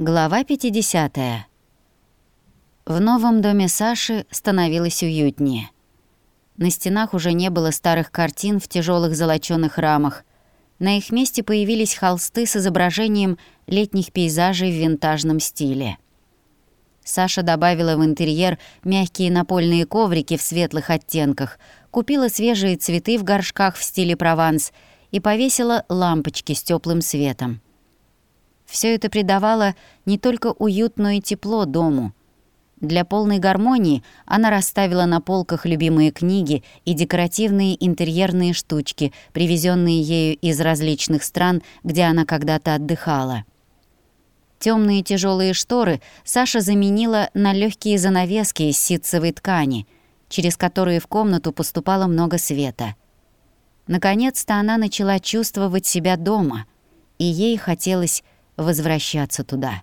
Глава 50. В новом доме Саши становилось уютнее. На стенах уже не было старых картин в тяжелых золочёных рамах. На их месте появились холсты с изображением летних пейзажей в винтажном стиле. Саша добавила в интерьер мягкие напольные коврики в светлых оттенках, купила свежие цветы в горшках в стиле Прованс и повесила лампочки с теплым светом. Все это придавало не только уют, но и тепло дому. Для полной гармонии она расставила на полках любимые книги и декоративные интерьерные штучки, привезенные ею из различных стран, где она когда-то отдыхала. Темные тяжелые шторы Саша заменила на легкие занавески из ситцевой ткани, через которые в комнату поступало много света. Наконец-то она начала чувствовать себя дома, и ей хотелось возвращаться туда.